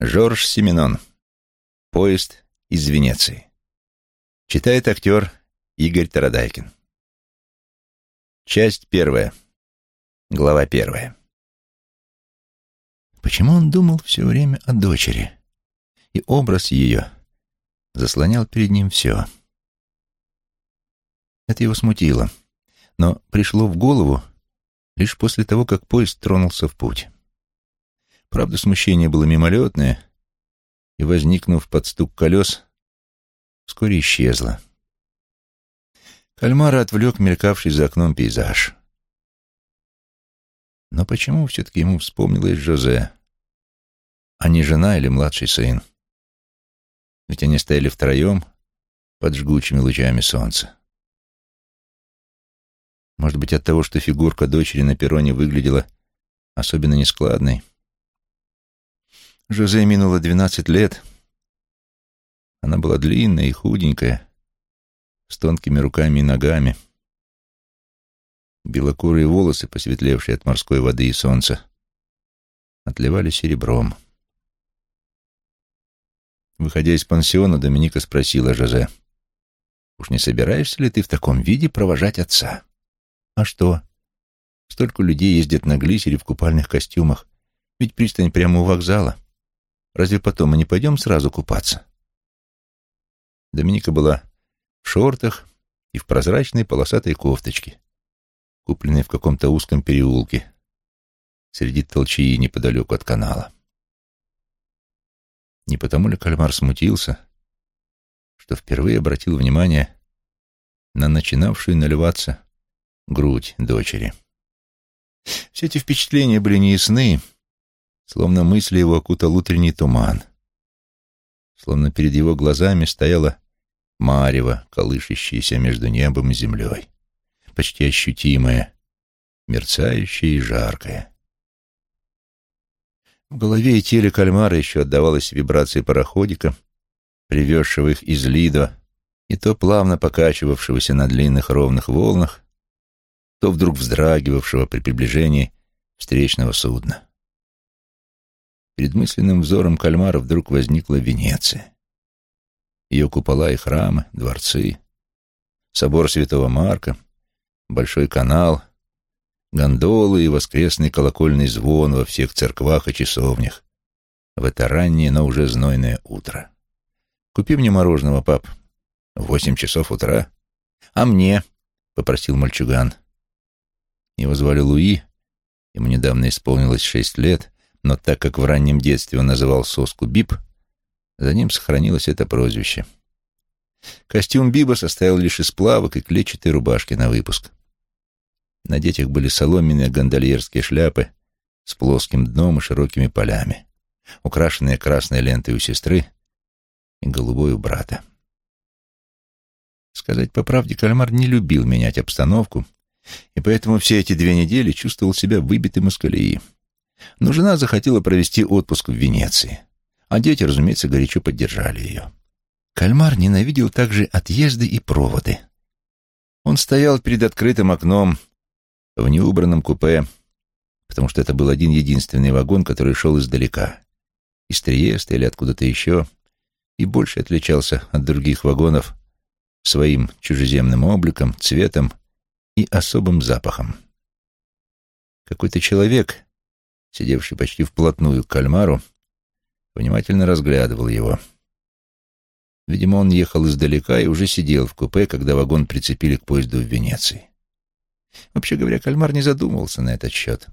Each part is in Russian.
Жорж Семенон. Поезд из Венеции. Читает актер Игорь Тарадайкин. Часть первая. Глава первая. Почему он думал все время о дочери? И образ ее заслонял перед ним все. Это его смутило, но пришло в голову лишь после того, как поезд тронулся в путь. Правда, смущение было мимолетное, и, возникнув под стук колес, вскоре исчезло. Кальмара отвлек мелькавший за окном пейзаж. Но почему все-таки ему вспомнилось Жозе, а не жена или младший сын? Ведь они стояли втроем под жгучими лучами солнца. Может быть, от того, что фигурка дочери на перроне выглядела особенно нескладной, Жозе минуло двенадцать лет. Она была длинная и худенькая, с тонкими руками и ногами. Белокурые волосы, посветлевшие от морской воды и солнца, отливали серебром. Выходя из пансиона, Доминика спросила Жозе, «Уж не собираешься ли ты в таком виде провожать отца?» «А что?» «Столько людей ездят на глиссере в купальных костюмах. Ведь пристань прямо у вокзала». Разве потом мы не пойдем сразу купаться? Доминика была в шортах и в прозрачной полосатой кофточке, купленной в каком-то узком переулке среди толчии неподалеку от канала. Не потому ли кальмар смутился, что впервые обратил внимание на начинавшую наливаться грудь дочери. Все эти впечатления были неясны, Словно мысли его окутал утренний туман. Словно перед его глазами стояла марево, колышащаяся между небом и землей, почти ощутимая, мерцающая и жаркая. В голове и теле кальмара еще отдавалась вибрация пароходика, привезшего их из Лидо, и то плавно покачивавшегося на длинных ровных волнах, то вдруг вздрагивавшего при приближении встречного судна. Перед мысленным взором кальмара вдруг возникла Венеция. Ее купола и храмы, дворцы, собор Святого Марка, Большой канал, гондолы и воскресный колокольный звон во всех церквах и часовнях в это раннее, но уже знойное утро. «Купи мне мороженого, пап». «Восемь часов утра». «А мне?» — попросил мальчуган. Его звали Луи, ему недавно исполнилось шесть лет, но так как в раннем детстве он называл соску Бип, за ним сохранилось это прозвище. Костюм Биба состоял лишь из плавок и клетчатой рубашки на выпуск. На детях были соломенные гондольерские шляпы с плоским дном и широкими полями, украшенные красной лентой у сестры и голубой у брата. Сказать по правде, кальмар не любил менять обстановку, и поэтому все эти две недели чувствовал себя выбитым из колеи. Но жена захотела провести отпуск в Венеции, а дети, разумеется, горячо поддержали ее. Кальмар ненавидел также отъезды и проводы. Он стоял перед открытым окном в неубранном купе, потому что это был один единственный вагон, который шел издалека, из Триеста или откуда-то еще, и больше отличался от других вагонов своим чужеземным обликом, цветом и особым запахом. Какой-то человек сидевший почти вплотную к кальмару, внимательно разглядывал его. Видимо, он ехал издалека и уже сидел в купе, когда вагон прицепили к поезду в Венеции. Вообще говоря, кальмар не задумывался на этот счет.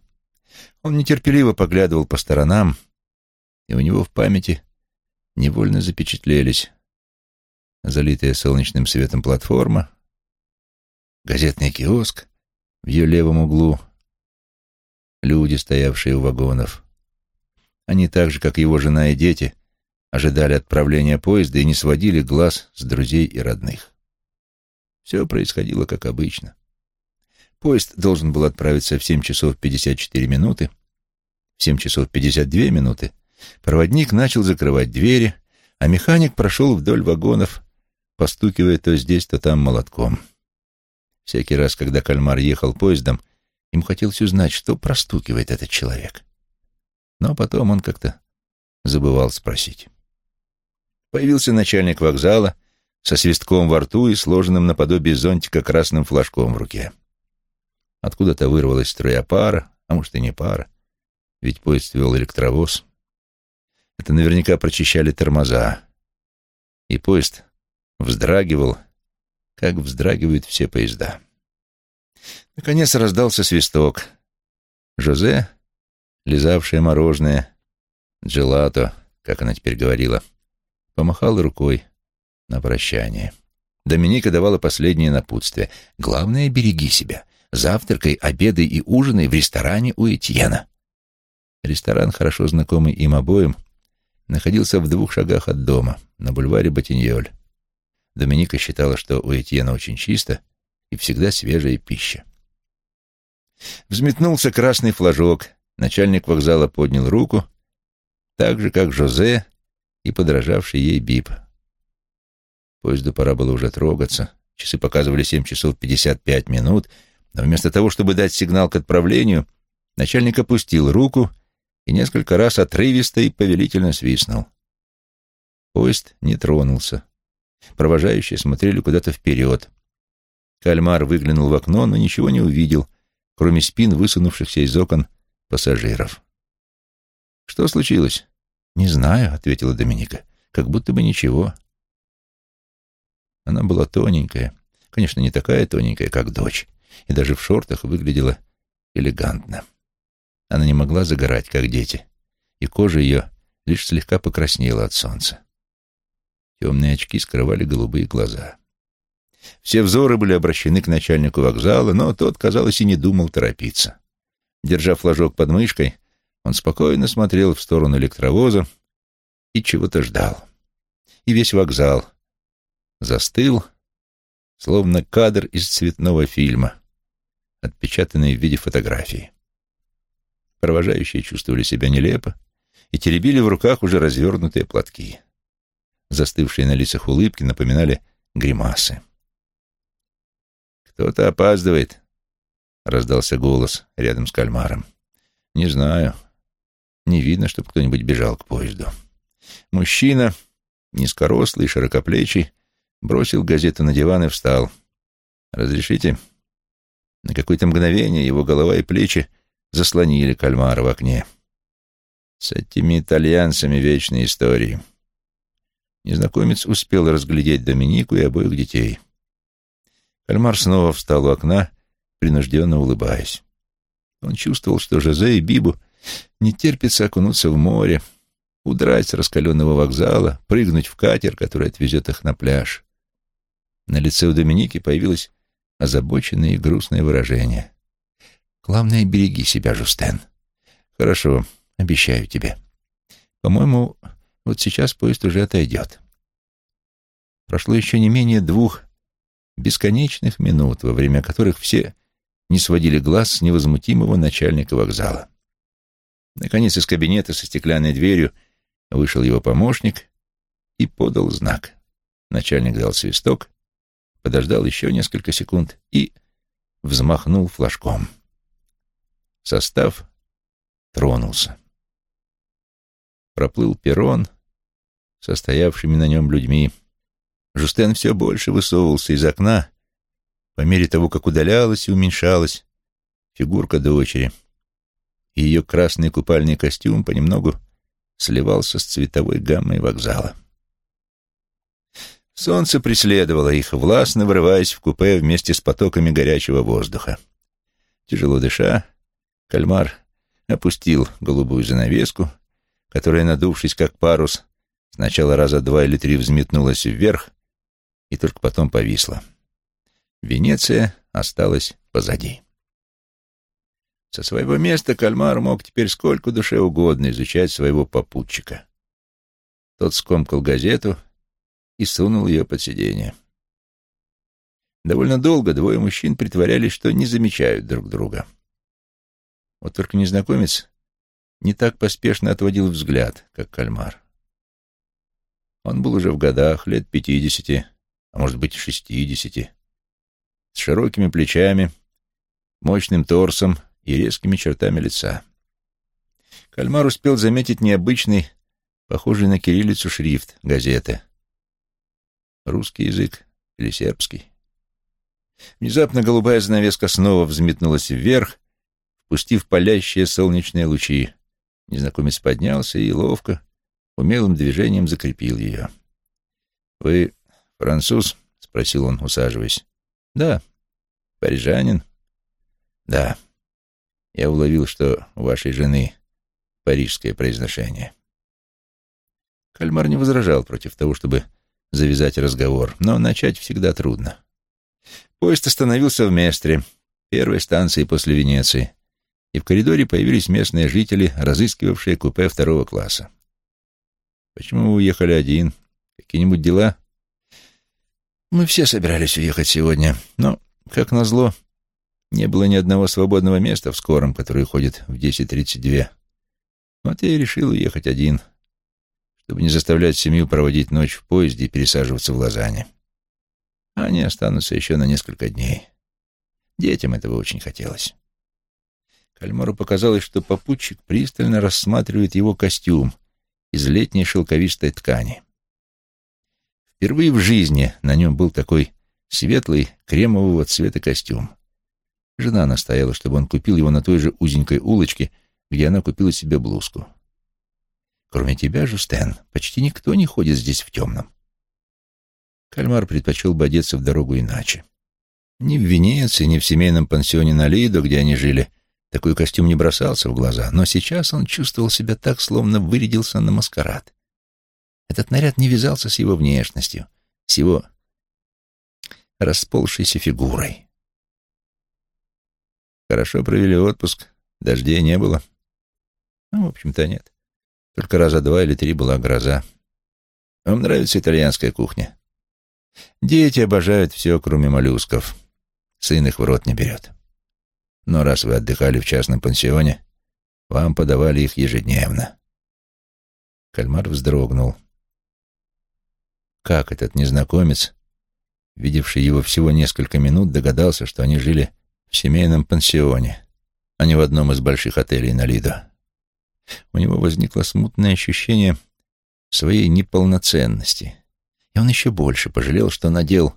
Он нетерпеливо поглядывал по сторонам, и у него в памяти невольно запечатлелись залитая солнечным светом платформа, газетный киоск в ее левом углу — люди, стоявшие у вагонов. Они так же, как его жена и дети, ожидали отправления поезда и не сводили глаз с друзей и родных. Все происходило как обычно. Поезд должен был отправиться в 7 часов 54 минуты. В 7 часов 52 минуты проводник начал закрывать двери, а механик прошел вдоль вагонов, постукивая то здесь, то там молотком. Всякий раз, когда кальмар ехал поездом, Ему хотелось узнать, что простукивает этот человек. Но потом он как-то забывал спросить. Появился начальник вокзала со свистком во рту и сложенным наподобие зонтика красным флажком в руке. Откуда-то вырвалась струя пара, а может и не пара, ведь поезд вел электровоз. Это наверняка прочищали тормоза, и поезд вздрагивал, как вздрагивают все поезда. Наконец раздался свисток. Жозе, лизавшая мороженое, джелато, как она теперь говорила, помахала рукой на прощание. Доминика давала последнее напутствие. «Главное, береги себя. Завтракай, обедай и ужинай в ресторане у Этьена». Ресторан, хорошо знакомый им обоим, находился в двух шагах от дома, на бульваре Ботиньоль. Доминика считала, что у Этьена очень чисто и всегда свежая пища. Взметнулся красный флажок, начальник вокзала поднял руку, так же, как Жозе и подражавший ей Бип. Поезду пора было уже трогаться. Часы показывали семь часов пятьдесят пять минут, но вместо того, чтобы дать сигнал к отправлению, начальник опустил руку и несколько раз отрывисто и повелительно свистнул. Поезд не тронулся. Провожающие смотрели куда-то вперед. Кальмар выглянул в окно, но ничего не увидел, кроме спин высунувшихся из окон пассажиров. «Что случилось?» «Не знаю», — ответила Доминика. «Как будто бы ничего». Она была тоненькая, конечно, не такая тоненькая, как дочь, и даже в шортах выглядела элегантно. Она не могла загорать, как дети, и кожа ее лишь слегка покраснела от солнца. Темные очки скрывали голубые глаза. Все взоры были обращены к начальнику вокзала, но тот, казалось, и не думал торопиться. Держа флажок под мышкой, он спокойно смотрел в сторону электровоза и чего-то ждал. И весь вокзал застыл, словно кадр из цветного фильма, отпечатанный в виде фотографии. Провожающие чувствовали себя нелепо и теребили в руках уже развернутые платки. Застывшие на лицах улыбки напоминали гримасы. «Кто-то опаздывает», — раздался голос рядом с кальмаром. «Не знаю. Не видно, чтобы кто-нибудь бежал к поезду». Мужчина, низкорослый, широкоплечий, бросил газету на диван и встал. «Разрешите?» На какое-то мгновение его голова и плечи заслонили кальмара в окне. С этими итальянцами вечные истории. Незнакомец успел разглядеть Доминику и обоих детей. Кальмар снова встал у окна, принужденно улыбаясь. Он чувствовал, что Жозе и Бибу не терпится окунуться в море, удрать с раскаленного вокзала, прыгнуть в катер, который отвезет их на пляж. На лице у Доминики появилось озабоченное и грустное выражение. «Главное, береги себя, Жустен. Хорошо, обещаю тебе. По-моему, вот сейчас поезд уже отойдет». Прошло еще не менее двух бесконечных минут, во время которых все не сводили глаз с невозмутимого начальника вокзала. Наконец из кабинета со стеклянной дверью вышел его помощник и подал знак. Начальник дал свисток, подождал еще несколько секунд и взмахнул флажком. Состав тронулся. Проплыл перрон, состоявшими на нем людьми, Жустен все больше высовывался из окна по мере того, как удалялась и уменьшалась фигурка дочери. И ее красный купальный костюм понемногу сливался с цветовой гаммой вокзала. Солнце преследовало их, властно врываясь в купе вместе с потоками горячего воздуха. Тяжело дыша, кальмар опустил голубую занавеску, которая, надувшись как парус, сначала раза два или три взметнулась вверх, и только потом повисла. Венеция осталась позади. Со своего места кальмар мог теперь сколько душе угодно изучать своего попутчика. Тот скомкал газету и сунул ее под сиденье. Довольно долго двое мужчин притворялись, что не замечают друг друга. Вот только незнакомец не так поспешно отводил взгляд, как кальмар. Он был уже в годах, лет пятидесяти, а может быть, шестидесяти, с широкими плечами, мощным торсом и резкими чертами лица. Кальмар успел заметить необычный, похожий на кириллицу шрифт газеты. Русский язык или сербский? Внезапно голубая занавеска снова взметнулась вверх, впустив палящие солнечные лучи. Незнакомец поднялся и ловко, умелым движением закрепил ее. «Вы француз?» — спросил он, усаживаясь. «Да». «Парижанин?» «Да». Я уловил, что у вашей жены парижское произношение. Кальмар не возражал против того, чтобы завязать разговор, но начать всегда трудно. Поезд остановился в Местре, первой станции после Венеции, и в коридоре появились местные жители, разыскивавшие купе второго класса. «Почему вы уехали один? Какие-нибудь дела?» «Мы все собирались уехать сегодня, но, как назло, не было ни одного свободного места в скором, который ходит в 10.32. Вот я и решил уехать один, чтобы не заставлять семью проводить ночь в поезде и пересаживаться в Лозанне. Они останутся еще на несколько дней. Детям этого очень хотелось. Кальмару показалось, что попутчик пристально рассматривает его костюм из летней шелковистой ткани. Впервые в жизни на нем был такой светлый кремового цвета костюм. Жена настояла, чтобы он купил его на той же узенькой улочке, где она купила себе блузку. Кроме тебя же, Стэн, почти никто не ходит здесь в темном. Кальмар предпочел бы одеться в дорогу иначе. Ни в Венеции, ни в семейном пансионе на Лидо, где они жили, такой костюм не бросался в глаза, но сейчас он чувствовал себя так, словно вырядился на маскарад. Этот наряд не вязался с его внешностью, с его расползшейся фигурой. Хорошо провели отпуск, дождей не было. Ну, в общем-то, нет. Только раза два или три была гроза. Вам нравится итальянская кухня? Дети обожают все, кроме моллюсков. Сын их в рот не берет. Но раз вы отдыхали в частном пансионе, вам подавали их ежедневно. Кальмар вздрогнул. Как этот незнакомец, видевший его всего несколько минут, догадался, что они жили в семейном пансионе, а не в одном из больших отелей на Лидо? У него возникло смутное ощущение своей неполноценности, и он еще больше пожалел, что надел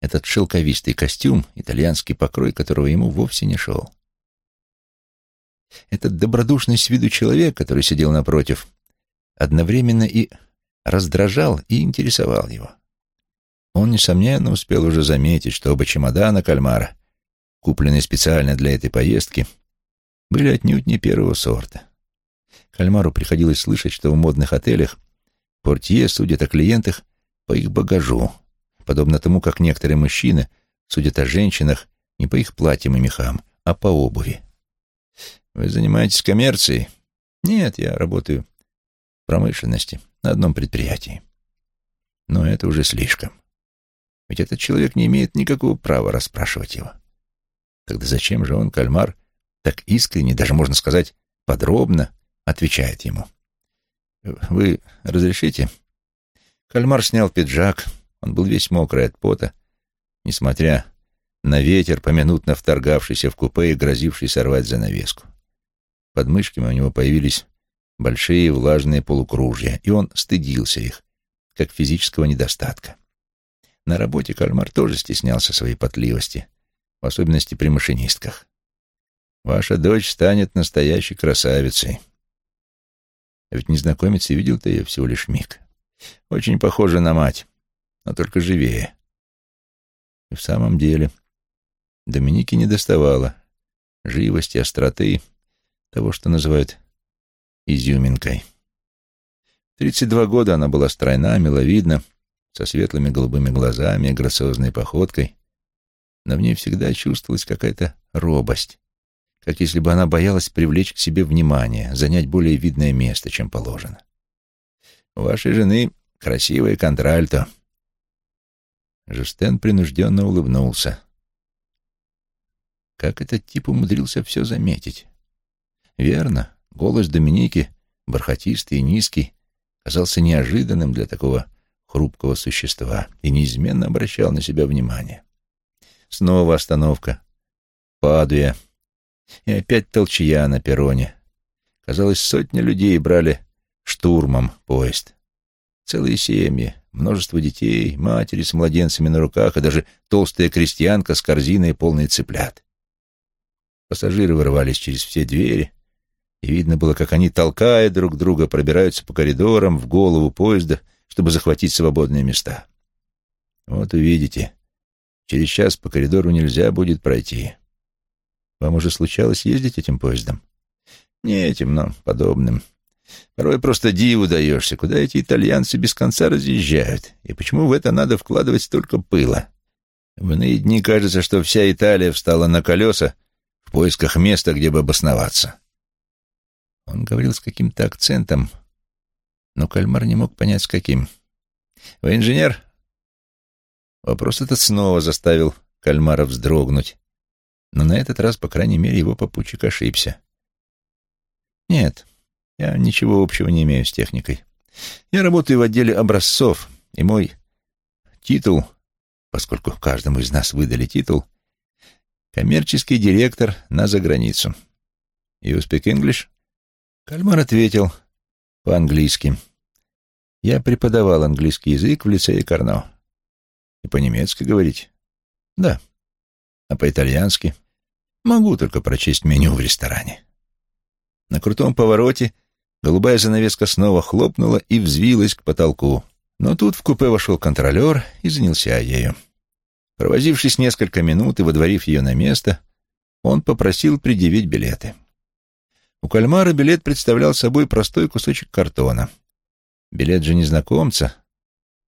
этот шелковистый костюм, итальянский покрой которого ему вовсе не шел. Этот добродушный с виду человек, который сидел напротив, одновременно и раздражал, и интересовал его. Он, несомненно, успел уже заметить, что оба чемодана кальмара, купленные специально для этой поездки, были отнюдь не первого сорта. Кальмару приходилось слышать, что в модных отелях портье судят о клиентах по их багажу, подобно тому, как некоторые мужчины судят о женщинах не по их платьям и мехам, а по обуви. Вы занимаетесь коммерцией? Нет, я работаю в промышленности на одном предприятии. Но это уже слишком. Ведь этот человек не имеет никакого права расспрашивать его. Тогда зачем же он, кальмар, так искренне, даже можно сказать, подробно отвечает ему? Вы разрешите? Кальмар снял пиджак, он был весь мокрый от пота, несмотря на ветер, поминутно вторгавшийся в купе и грозивший сорвать занавеску. Под мышками у него появились большие влажные полукружья, и он стыдился их, как физического недостатка. На работе Кальмар тоже стеснялся своей потливости, в особенности при машинистках. «Ваша дочь станет настоящей красавицей». А ведь незнакомец и видел-то ее всего лишь миг. Очень похожа на мать но только живее. И в самом деле Доминике не доставало живости, остроты, того, что называют изюминкой. В 32 года она была стройна, миловидна, со светлыми голубыми глазами и грациозной походкой, но в ней всегда чувствовалась какая-то робость, как если бы она боялась привлечь к себе внимание, занять более видное место, чем положено. «У вашей жены красивая контральто», Жестен принужденно улыбнулся. Как этот тип умудрился все заметить? Верно, голос Доминики, бархатистый и низкий, казался неожиданным для такого хрупкого существа и неизменно обращал на себя внимание. Снова остановка. Падуя. И опять толчья на перроне. Казалось, сотни людей брали штурмом поезд. Целые семьи, множество детей, матери с младенцами на руках, и даже толстая крестьянка с корзиной, полной цыплят. Пассажиры вырывались через все двери, и видно было, как они, толкая друг друга, пробираются по коридорам в голову поезда, чтобы захватить свободные места. Вот увидите, через час по коридору нельзя будет пройти. Вам уже случалось ездить этим поездом? Не этим, но подобным. Порой просто диву даешься, куда эти итальянцы без конца разъезжают, и почему в это надо вкладывать столько пыла. В иные дни кажется, что вся Италия встала на колеса в поисках места, где бы обосноваться. Он говорил с каким-то акцентом, но Кальмар не мог понять, с каким. «Вы инженер?» Вопрос этот снова заставил Кальмара вздрогнуть, но на этот раз, по крайней мере, его попутчик ошибся. «Нет, я ничего общего не имею с техникой. Я работаю в отделе образцов, и мой титул, поскольку каждому из нас выдали титул, коммерческий директор на заграницу. You speak English? Кальмар ответил по-английски. Я преподавал английский язык в лицее Карно. И по-немецки говорить? Да. А по-итальянски? Могу только прочесть меню в ресторане. На крутом повороте голубая занавеска снова хлопнула и взвилась к потолку. Но тут в купе вошел контролер и занялся ею. Провозившись несколько минут и водворив ее на место, он попросил предъявить билеты. У кальмара билет представлял собой простой кусочек картона. Билет же незнакомца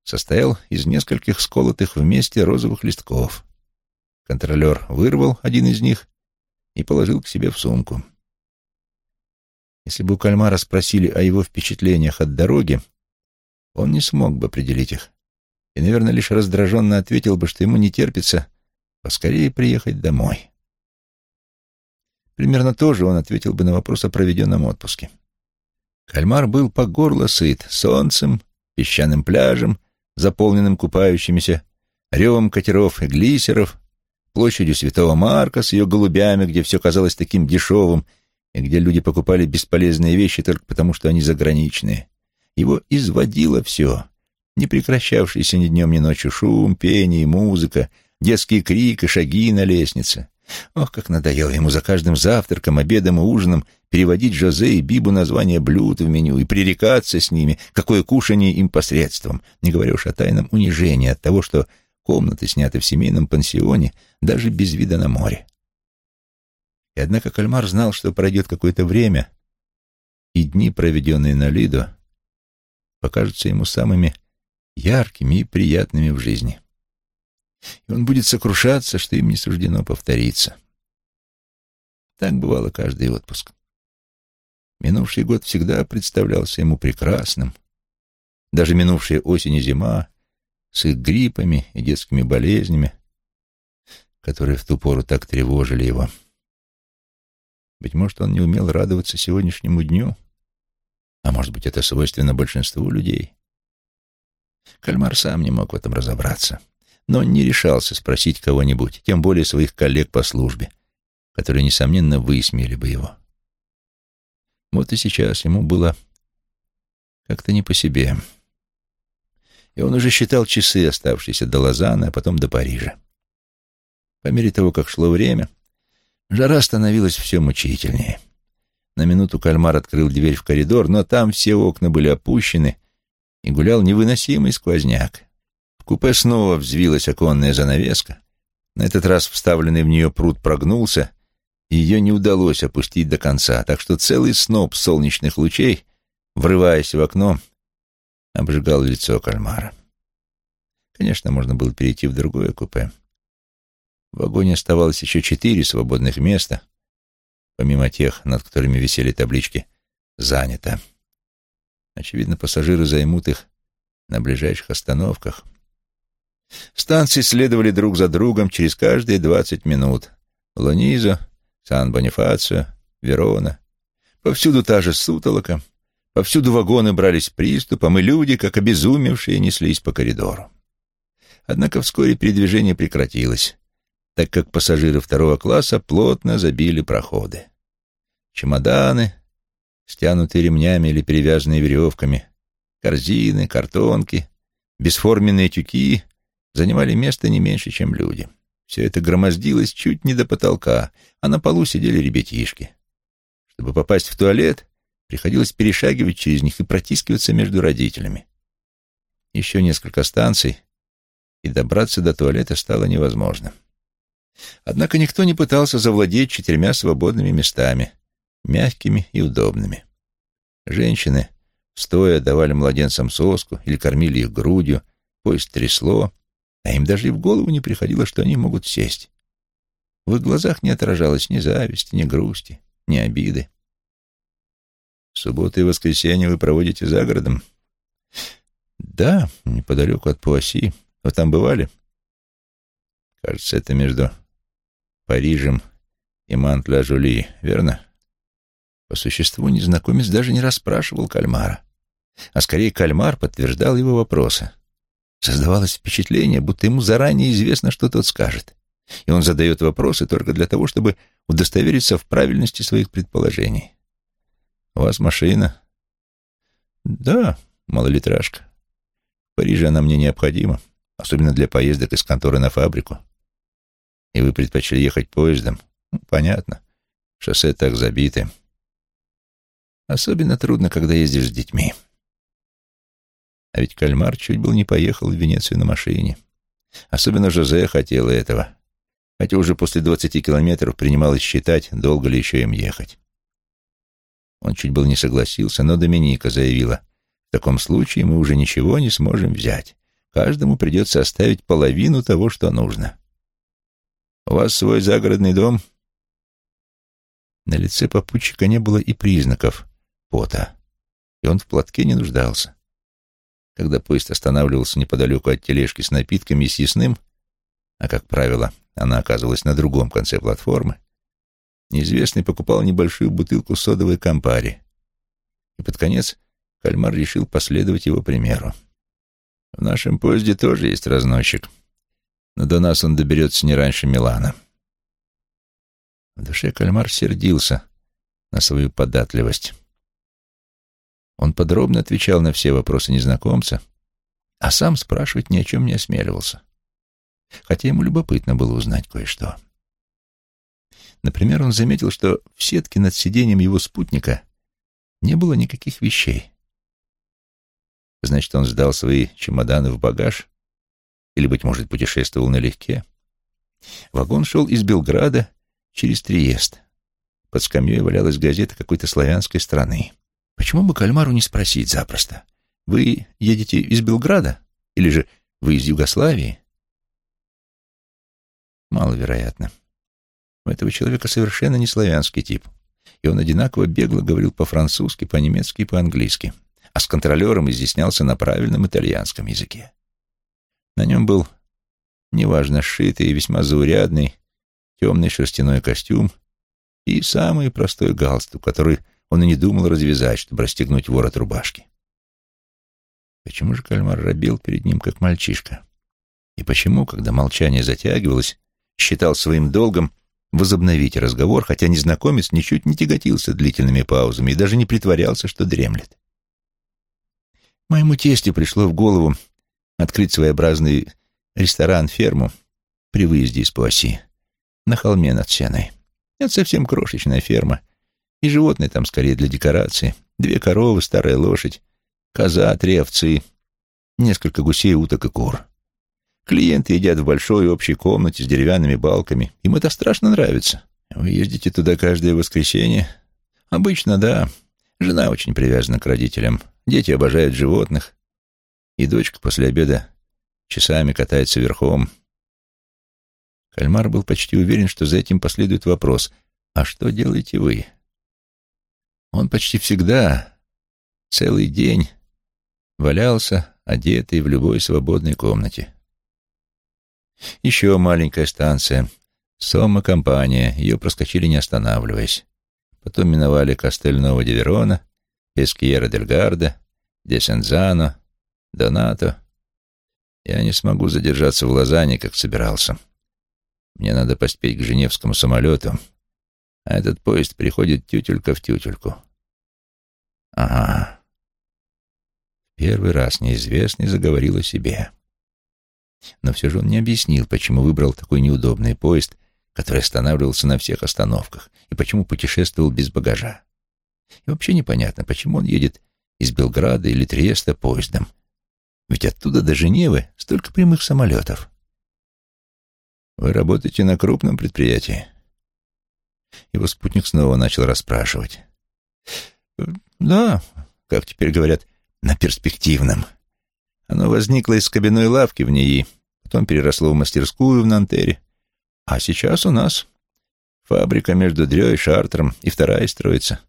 состоял из нескольких сколотых вместе розовых листков. Контролер вырвал один из них и положил к себе в сумку. Если бы у кальмара спросили о его впечатлениях от дороги, он не смог бы определить их и, наверное, лишь раздраженно ответил бы, что ему не терпится поскорее приехать домой. Примерно то же он ответил бы на вопрос о проведенном отпуске. Кальмар был по горло сыт солнцем, песчаным пляжем, заполненным купающимися, ревом катеров и глиссеров, площадью Святого Марка с ее голубями, где все казалось таким дешевым, и где люди покупали бесполезные вещи только потому, что они заграничные. Его изводило все. Не прекращавшийся ни днем, ни ночью шум, пение и музыка, детский крик и шаги на лестнице. Ох, как надоело ему за каждым завтраком, обедом и ужином переводить Жозе и Бибу названия блюд в меню и пререкаться с ними, какое кушание им посредством, не говоря уж о тайном унижении от того, что комнаты сняты в семейном пансионе даже без вида на море. И однако Кальмар знал, что пройдет какое-то время, и дни, проведенные на Лидо, покажутся ему самыми яркими и приятными в жизни и он будет сокрушаться, что им не суждено повториться. Так бывало каждый отпуск. Минувший год всегда представлялся ему прекрасным. Даже минувшая осень и зима с их гриппами и детскими болезнями, которые в ту пору так тревожили его. Быть может, он не умел радоваться сегодняшнему дню, а может быть, это свойственно большинству людей. Кальмар сам не мог в этом разобраться. — но не решался спросить кого-нибудь, тем более своих коллег по службе, которые, несомненно, высмеяли бы его. Вот и сейчас ему было как-то не по себе. И он уже считал часы, оставшиеся до Лозанны, а потом до Парижа. По мере того, как шло время, жара становилась все мучительнее. На минуту кальмар открыл дверь в коридор, но там все окна были опущены, и гулял невыносимый сквозняк. Купе снова взвилась оконная занавеска. На этот раз вставленный в нее пруд прогнулся, и ее не удалось опустить до конца, так что целый сноп солнечных лучей, врываясь в окно, обжигал лицо кальмара. Конечно, можно было перейти в другое купе. В вагоне оставалось еще четыре свободных места, помимо тех, над которыми висели таблички «Занято». Очевидно, пассажиры займут их на ближайших остановках. Станции следовали друг за другом через каждые двадцать минут. Лонизо, Сан-Бонифацио, Верона. Повсюду та же сутолока. Повсюду вагоны брались приступом, и люди, как обезумевшие, неслись по коридору. Однако вскоре передвижение прекратилось, так как пассажиры второго класса плотно забили проходы. Чемоданы, стянутые ремнями или перевязанные веревками, корзины, картонки, бесформенные тюки занимали место не меньше, чем люди. Все это громоздилось чуть не до потолка, а на полу сидели ребятишки. Чтобы попасть в туалет, приходилось перешагивать через них и протискиваться между родителями. Еще несколько станций, и добраться до туалета стало невозможно. Однако никто не пытался завладеть четырьмя свободными местами, мягкими и удобными. Женщины, стоя, давали младенцам соску или кормили их грудью, поезд трясло, а им даже и в голову не приходило, что они могут сесть. В их глазах не отражалось ни зависти, ни грусти, ни обиды. Субботы и воскресенье вы проводите за городом? Да, неподалеку от Пуасси. Вы там бывали? Кажется, это между Парижем и Мант-ля-Жули, верно? По существу незнакомец даже не расспрашивал кальмара, а скорее кальмар подтверждал его вопросы. Создавалось впечатление, будто ему заранее известно, что тот скажет, и он задает вопросы только для того, чтобы удостовериться в правильности своих предположений. «У вас машина?» «Да, малолитражка. В Париже она мне необходима, особенно для поездок из конторы на фабрику. И вы предпочли ехать поездом? Ну, понятно. Шоссе так забиты. Особенно трудно, когда ездишь с детьми. А ведь кальмар чуть был не поехал в Венецию на машине. Особенно Жозе хотела этого, хотя уже после двадцати километров принималось считать, долго ли еще им ехать. Он чуть был не согласился, но Доминика заявила, в таком случае мы уже ничего не сможем взять. Каждому придется оставить половину того, что нужно. У вас свой загородный дом? На лице попутчика не было и признаков пота, и он в платке не нуждался. Когда поезд останавливался неподалеку от тележки с напитками и съестным, а, как правило, она оказывалась на другом конце платформы, неизвестный покупал небольшую бутылку содовой кампари. И под конец кальмар решил последовать его примеру. В нашем поезде тоже есть разносчик, но до нас он доберется не раньше Милана. В душе кальмар сердился на свою податливость. Он подробно отвечал на все вопросы незнакомца, а сам спрашивать ни о чем не осмеливался, хотя ему любопытно было узнать кое-что. Например, он заметил, что в сетке над сиденьем его спутника не было никаких вещей. Значит, он сдал свои чемоданы в багаж или, быть может, путешествовал налегке. Вагон шел из Белграда через Триест. Под скамьей валялась газета какой-то славянской страны. Почему бы кальмару не спросить запросто? Вы едете из Белграда? Или же вы из Югославии? Маловероятно. У этого человека совершенно не славянский тип, и он одинаково бегло говорил по-французски, по-немецки и по-английски, а с контролером изъяснялся на правильном итальянском языке. На нем был неважно сшитый и весьма заурядный темный шерстяной костюм и самый простой галстук, который он и не думал развязать, чтобы расстегнуть ворот рубашки. Почему же кальмар робел перед ним, как мальчишка? И почему, когда молчание затягивалось, считал своим долгом возобновить разговор, хотя незнакомец ничуть не тяготился длительными паузами и даже не притворялся, что дремлет? Моему тестю пришло в голову открыть своеобразный ресторан-ферму при выезде из Пуасси на холме над Сеной. Это совсем крошечная ферма — и животные там скорее для декорации. Две коровы, старая лошадь, коза, три овцы, несколько гусей, уток и кур. Клиенты едят в большой общей комнате с деревянными балками. Им это страшно нравится. Вы ездите туда каждое воскресенье? Обычно, да. Жена очень привязана к родителям. Дети обожают животных. И дочка после обеда часами катается верхом. Кальмар был почти уверен, что за этим последует вопрос. «А что делаете вы?» Он почти всегда, целый день, валялся, одетый в любой свободной комнате. Еще маленькая станция, Сомма-компания, ее проскочили не останавливаясь. Потом миновали Кастельново де Верона, Пескьера дель Гарда, Десензано, Донато. Я не смогу задержаться в Лозанне, как собирался. Мне надо поспеть к Женевскому самолету, а этот поезд приходит тютелька в тютельку. Ага. Первый раз неизвестный заговорил о себе. Но все же он не объяснил, почему выбрал такой неудобный поезд, который останавливался на всех остановках, и почему путешествовал без багажа. И вообще непонятно, почему он едет из Белграда или Триеста поездом. Ведь оттуда до Женевы столько прямых самолетов. «Вы работаете на крупном предприятии?» Его спутник снова начал расспрашивать. «Да, как теперь говорят, на перспективном. Оно возникло из кабиной лавки в НИИ, потом переросло в мастерскую в Нантере. А сейчас у нас фабрика между Дрё и Шартером, и вторая строится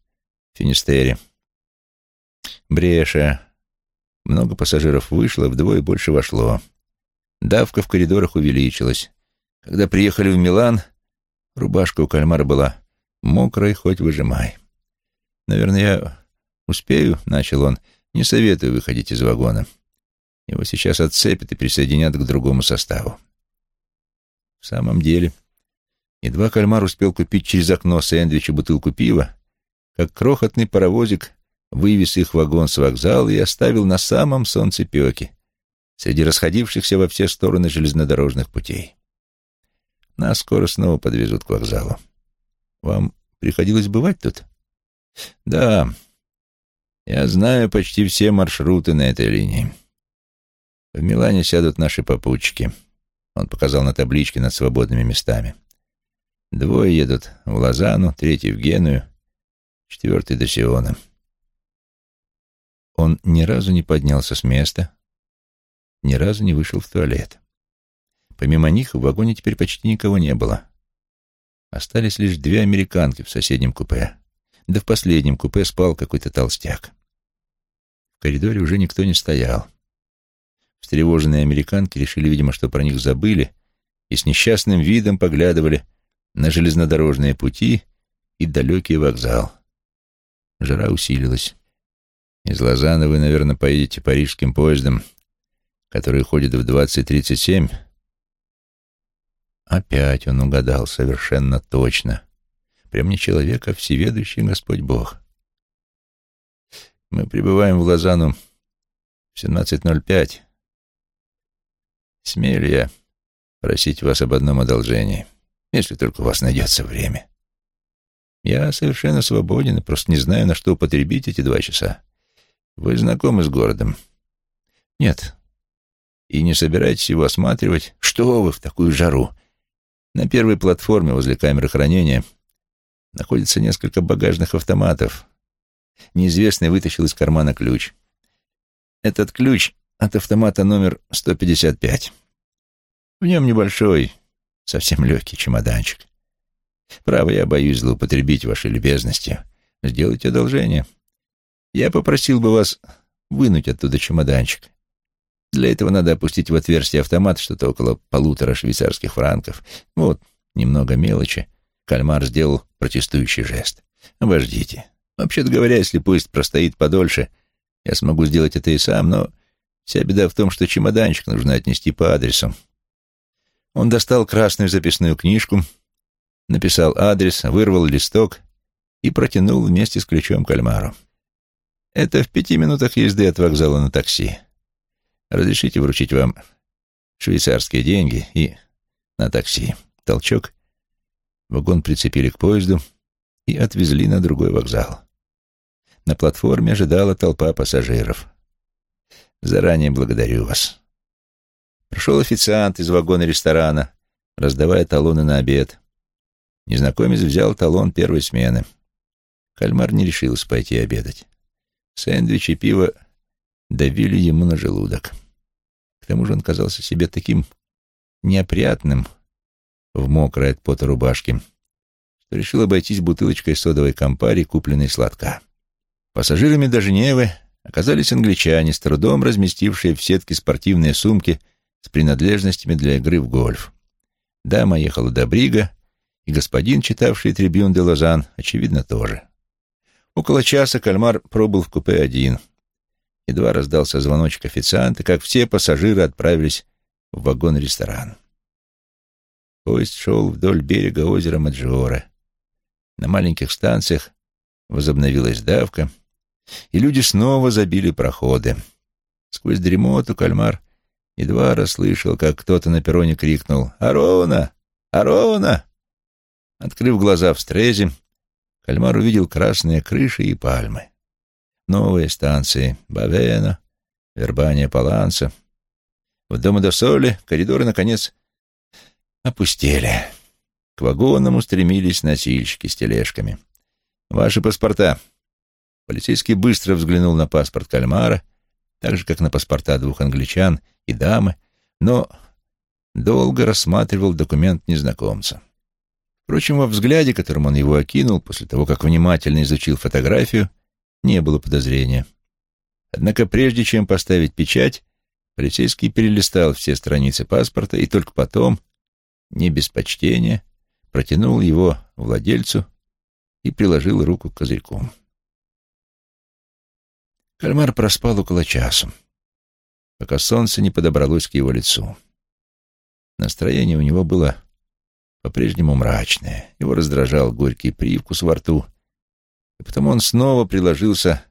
в Финистере. Бреша. Много пассажиров вышло, вдвое больше вошло. Давка в коридорах увеличилась. Когда приехали в Милан, рубашка у кальмара была мокрай, хоть выжимай. Наверное, я успею, — начал он, — не советую выходить из вагона. Его сейчас отцепят и присоединят к другому составу. В самом деле, едва кальмар успел купить через окно сэндвич и бутылку пива, как крохотный паровозик вывез их вагон с вокзала и оставил на самом солнцепеке, среди расходившихся во все стороны железнодорожных путей. Нас скоро снова подвезут к вокзалу. Вам приходилось бывать тут? Да, я знаю почти все маршруты на этой линии. В Милане сядут наши попутчики. Он показал на табличке над свободными местами. Двое едут в Лозану, третий в Геную, четвертый до Сиона. Он ни разу не поднялся с места, ни разу не вышел в туалет. Помимо них в вагоне теперь почти никого не было. Остались лишь две американки в соседнем купе. Да в последнем купе спал какой-то толстяк. В коридоре уже никто не стоял. Встревоженные американки решили, видимо, что про них забыли, и с несчастным видом поглядывали на железнодорожные пути и далекий вокзал. Жара усилилась. Из Лозанны вы, наверное, поедете парижским поездом, который ходит в 20.37. Опять он угадал совершенно точно. Прям не человек, а всеведущий Господь Бог. Мы прибываем в Лозанну в 17.05. Смею ли я просить вас об одном одолжении, если только у вас найдется время? Я совершенно свободен и просто не знаю, на что употребить эти два часа. Вы знакомы с городом? Нет. И не собираетесь его осматривать? Что вы в такую жару? На первой платформе возле камеры хранения находится несколько багажных автоматов. Неизвестный вытащил из кармана ключ. Этот ключ от автомата номер 155. В нем небольшой, совсем легкий чемоданчик. Право, я боюсь злоупотребить вашей любезностью. Сделайте одолжение. Я попросил бы вас вынуть оттуда чемоданчик. Для этого надо опустить в отверстие автомата что-то около полутора швейцарских франков. Вот, немного мелочи. Кальмар сделал протестующий жест. Обождите. Вообще-то говоря, если поезд простоит подольше, я смогу сделать это и сам, но вся беда в том, что чемоданчик нужно отнести по адресу. Он достал красную записную книжку, написал адрес, вырвал листок и протянул вместе с ключом кальмару. Это в пяти минутах езды от вокзала на такси. Разрешите вручить вам швейцарские деньги и на такси. Толчок. Вагон прицепили к поезду и отвезли на другой вокзал. На платформе ожидала толпа пассажиров. Заранее благодарю вас. Пришел официант из вагона ресторана, раздавая талоны на обед. Незнакомец взял талон первой смены. Кальмар не решился пойти обедать. Сэндвич и пиво давили ему на желудок. К тому же он казался себе таким неопрятным в мокрой от пота рубашке, что решил обойтись бутылочкой содовой компари, купленной сладка. Пассажирами до Женевы оказались англичане, с трудом разместившие в сетке спортивные сумки с принадлежностями для игры в гольф. Дама ехала до Брига, и господин, читавший «Трибюн де Лозан», очевидно, тоже. Около часа кальмар пробыл в купе один. Едва раздался звоночек официанта, как все пассажиры отправились в вагон-ресторан. Поезд шел вдоль берега озера Маджора. На маленьких станциях возобновилась давка, и люди снова забили проходы. Сквозь дремоту кальмар едва расслышал, как кто-то на перроне крикнул «Арона! Арона!». Открыв глаза в стрезе, кальмар увидел красные крыши и пальмы. Новые станции — Бавена, Вербания Паланса. В Домодосоле коридоры, наконец, опустели. К вагонам устремились носильщики с тележками. «Ваши паспорта». Полицейский быстро взглянул на паспорт кальмара, так же, как на паспорта двух англичан и дамы, но долго рассматривал документ незнакомца. Впрочем, во взгляде, которым он его окинул, после того, как внимательно изучил фотографию, не было подозрения. Однако прежде чем поставить печать, полицейский перелистал все страницы паспорта и только потом, не без почтения, протянул его владельцу и приложил руку к козырьку. Кальмар проспал около часа, пока солнце не подобралось к его лицу. Настроение у него было по-прежнему мрачное, его раздражал горький привкус во рту, и потому он снова приложился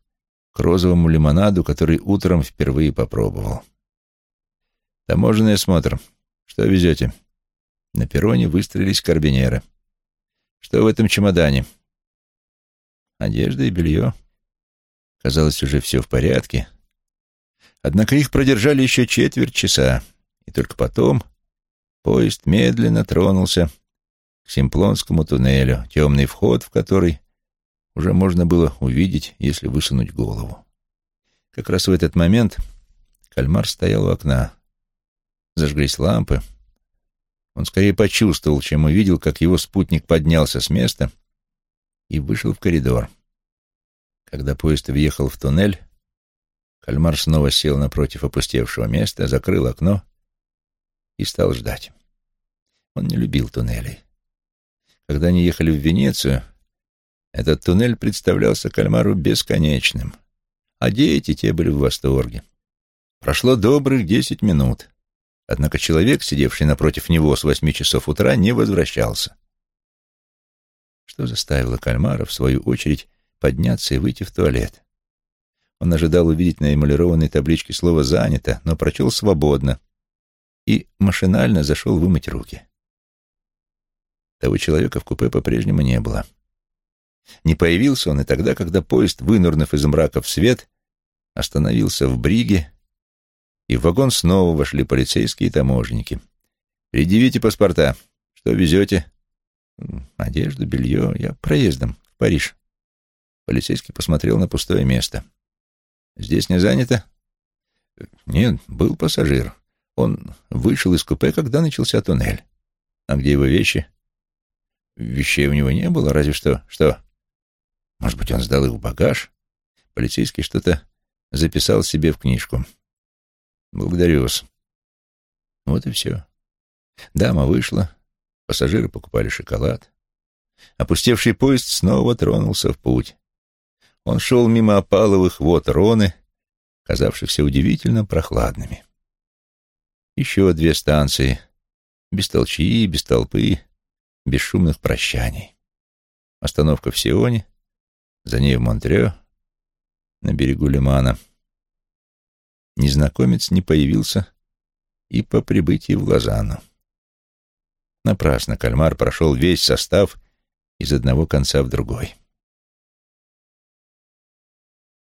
к розовому лимонаду, который утром впервые попробовал. «Таможенный осмотр. Что везете?» На перроне выстроились карбинеры. «Что в этом чемодане?» «Одежда и белье». Казалось, уже все в порядке. Однако их продержали еще четверть часа, и только потом поезд медленно тронулся к Симплонскому туннелю, темный вход в который уже можно было увидеть, если высунуть голову. Как раз в этот момент кальмар стоял у окна. Зажглись лампы — он скорее почувствовал, чем увидел, как его спутник поднялся с места и вышел в коридор. Когда поезд въехал в туннель, кальмар снова сел напротив опустевшего места, закрыл окно и стал ждать. Он не любил туннелей. Когда они ехали в Венецию, этот туннель представлялся кальмару бесконечным, а дети те были в восторге. Прошло добрых десять минут — Однако человек, сидевший напротив него с восьми часов утра, не возвращался. Что заставило кальмара, в свою очередь, подняться и выйти в туалет? Он ожидал увидеть на эмалированной табличке слово «занято», но прочел «свободно» и машинально зашел вымыть руки. Того человека в купе по-прежнему не было. Не появился он и тогда, когда поезд, вынурнув из мрака в свет, остановился в Бриге и в вагон снова вошли полицейские и таможенники. «Предъявите паспорта. Что везете?» «Одежду, белье. Я проездом. В Париж». Полицейский посмотрел на пустое место. «Здесь не занято?» «Нет, был пассажир. Он вышел из купе, когда начался туннель. А где его вещи?» «Вещей у него не было, разве что...» «Что?» «Может быть, он сдал их в багаж?» Полицейский что-то записал себе в книжку. Благодарю вас. Вот и все. Дама вышла, пассажиры покупали шоколад. Опустевший поезд снова тронулся в путь. Он шел мимо опаловых вод Роны, казавшихся удивительно прохладными. Еще две станции, без толчии, без толпы, без шумных прощаний. Остановка в Сионе, за ней в Монтрео, на берегу Лимана — незнакомец не появился и по прибытии в Лозанну. Напрасно кальмар прошел весь состав из одного конца в другой.